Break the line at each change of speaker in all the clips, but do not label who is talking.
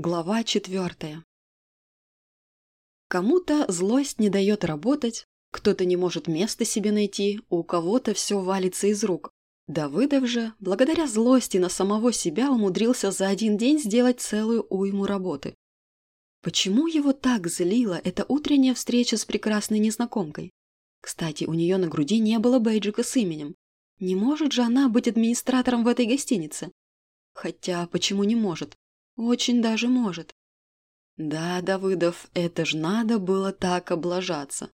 Глава четвертая. Кому-то злость не дает работать, кто-то не может места себе найти, у кого-то все валится из рук. Давыдов же, благодаря злости на самого себя, умудрился за один день сделать целую уйму работы. Почему его так злила эта утренняя встреча с прекрасной незнакомкой? Кстати, у нее на груди не было бейджика с именем. Не может же она быть администратором в этой гостинице? Хотя, почему не может? Очень даже может. Да, Давыдов, это ж надо было так облажаться.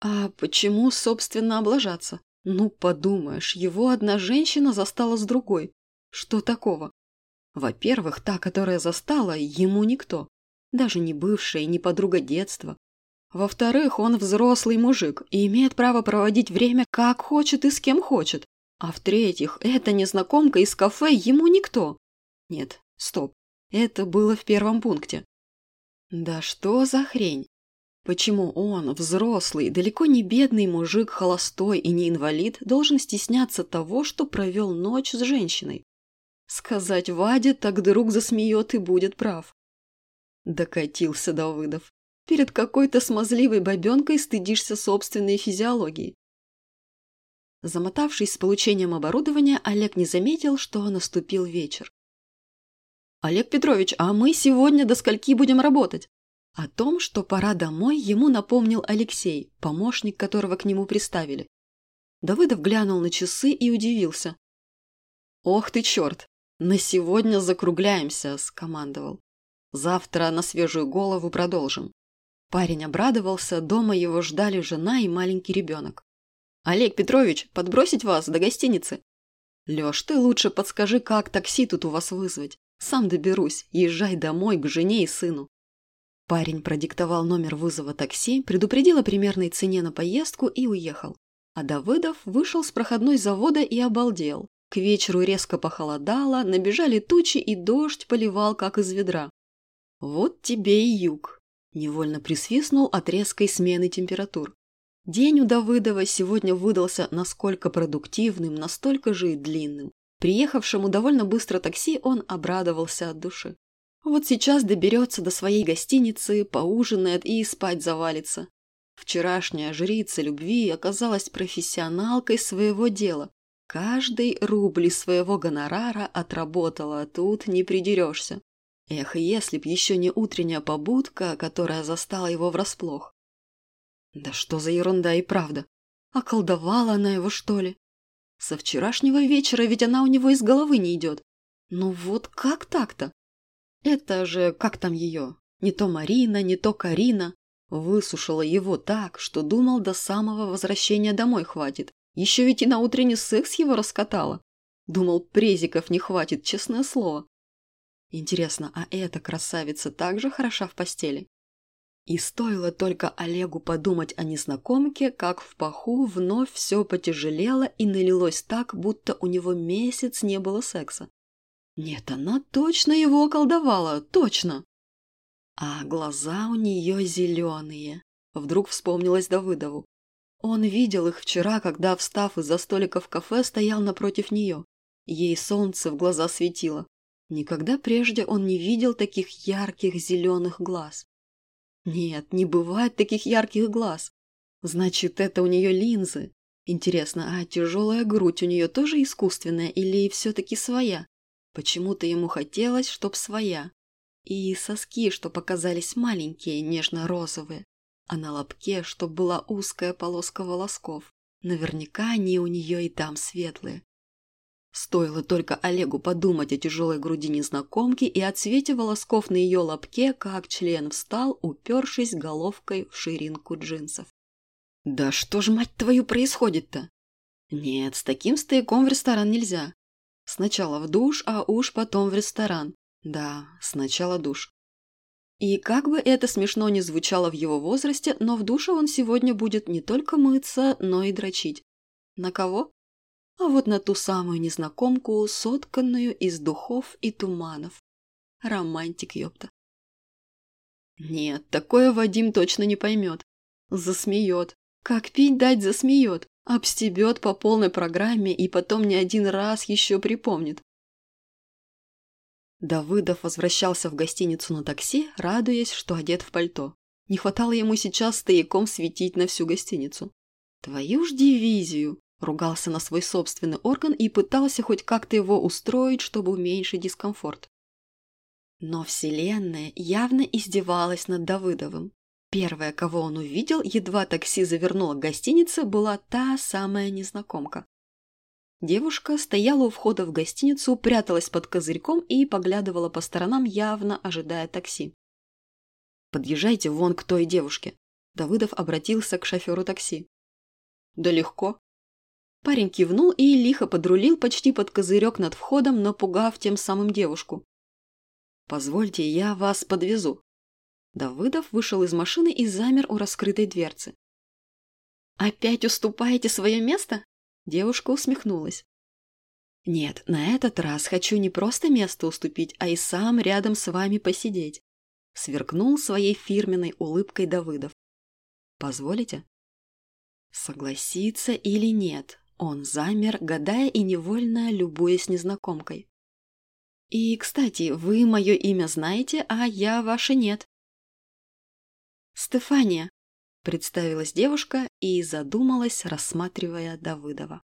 А почему, собственно, облажаться? Ну, подумаешь, его одна женщина застала с другой. Что такого? Во-первых, та, которая застала, ему никто. Даже не бывшая, не подруга детства. Во-вторых, он взрослый мужик и имеет право проводить время как хочет и с кем хочет. А в-третьих, эта незнакомка из кафе ему никто. Нет, стоп. Это было в первом пункте. Да что за хрень? Почему он, взрослый, далеко не бедный мужик, холостой и не инвалид, должен стесняться того, что провел ночь с женщиной? Сказать Ваде, так друг засмеет и будет прав. Докатился Давыдов. Перед какой-то смазливой бабенкой стыдишься собственной физиологии. Замотавшись с получением оборудования, Олег не заметил, что наступил вечер. «Олег Петрович, а мы сегодня до скольки будем работать?» О том, что пора домой, ему напомнил Алексей, помощник которого к нему приставили. Давыдов глянул на часы и удивился. «Ох ты черт! На сегодня закругляемся!» – скомандовал. «Завтра на свежую голову продолжим». Парень обрадовался, дома его ждали жена и маленький ребенок. «Олег Петрович, подбросить вас до гостиницы?» «Леш, ты лучше подскажи, как такси тут у вас вызвать. Сам доберусь, езжай домой к жене и сыну. Парень продиктовал номер вызова такси, предупредил о примерной цене на поездку и уехал. А Давыдов вышел с проходной завода и обалдел. К вечеру резко похолодало, набежали тучи и дождь поливал, как из ведра. «Вот тебе и юг!» – невольно присвистнул от резкой смены температур. День у Давыдова сегодня выдался насколько продуктивным, настолько же и длинным. Приехавшему довольно быстро такси он обрадовался от души. Вот сейчас доберется до своей гостиницы, поужинает и спать завалится. Вчерашняя жрица любви оказалась профессионалкой своего дела. Каждый рубль своего гонорара отработала, тут не придерешься. Эх, если б еще не утренняя побудка, которая застала его врасплох. Да что за ерунда и правда. Околдовала она его, что ли? Со вчерашнего вечера ведь она у него из головы не идет. Ну вот как так-то? Это же, как там ее? Не то Марина, не то Карина. Высушила его так, что думал, до самого возвращения домой хватит. Еще ведь и на утренний секс его раскатала. Думал, презиков не хватит, честное слово. Интересно, а эта красавица также хороша в постели? И стоило только Олегу подумать о незнакомке, как в паху вновь все потяжелело и налилось так, будто у него месяц не было секса. Нет, она точно его околдовала, точно. А глаза у нее зеленые. Вдруг вспомнилось Давыдову. Он видел их вчера, когда, встав из-за столика в кафе, стоял напротив нее. Ей солнце в глаза светило. Никогда прежде он не видел таких ярких зеленых глаз. Нет, не бывает таких ярких глаз. Значит, это у нее линзы. Интересно, а тяжелая грудь у нее тоже искусственная или все-таки своя? Почему-то ему хотелось, чтоб своя. И соски, что показались маленькие, нежно-розовые. А на лобке, чтоб была узкая полоска волосков. Наверняка они у нее и там светлые. Стоило только Олегу подумать о тяжелой груди незнакомки и о цвете волосков на ее лобке, как член встал, упершись головкой в ширинку джинсов. «Да что ж, мать твою, происходит-то?» «Нет, с таким стояком в ресторан нельзя. Сначала в душ, а уж потом в ресторан. Да, сначала душ». И как бы это смешно ни звучало в его возрасте, но в душе он сегодня будет не только мыться, но и дрочить. На кого? А вот на ту самую незнакомку, сотканную из духов и туманов. Романтик, ёпта. Нет, такое Вадим точно не поймет. Засмеет. Как пить дать засмеет. Обстебет по полной программе и потом не один раз еще припомнит. Давыдов возвращался в гостиницу на такси, радуясь, что одет в пальто. Не хватало ему сейчас стояком светить на всю гостиницу. «Твою ж дивизию!» – ругался на свой собственный орган и пытался хоть как-то его устроить, чтобы уменьшить дискомфорт. Но Вселенная явно издевалась над Давыдовым. Первая, кого он увидел, едва такси завернуло к гостинице, была та самая незнакомка. Девушка стояла у входа в гостиницу, пряталась под козырьком и поглядывала по сторонам, явно ожидая такси. «Подъезжайте вон к той девушке». Давыдов обратился к шоферу такси. «Да легко». Парень кивнул и лихо подрулил почти под козырек над входом, напугав тем самым девушку. «Позвольте, я вас подвезу». Давыдов вышел из машины и замер у раскрытой дверцы. «Опять уступаете свое место?» Девушка усмехнулась. «Нет, на этот раз хочу не просто место уступить, а и сам рядом с вами посидеть», сверкнул своей фирменной улыбкой Давыдов. «Позволите?» Согласиться или нет, он замер, гадая и невольно любуясь незнакомкой. И, кстати, вы мое имя знаете, а я ваше нет. Стефания, представилась девушка и задумалась, рассматривая Давыдова.